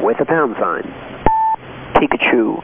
with a pound sign. Pikachu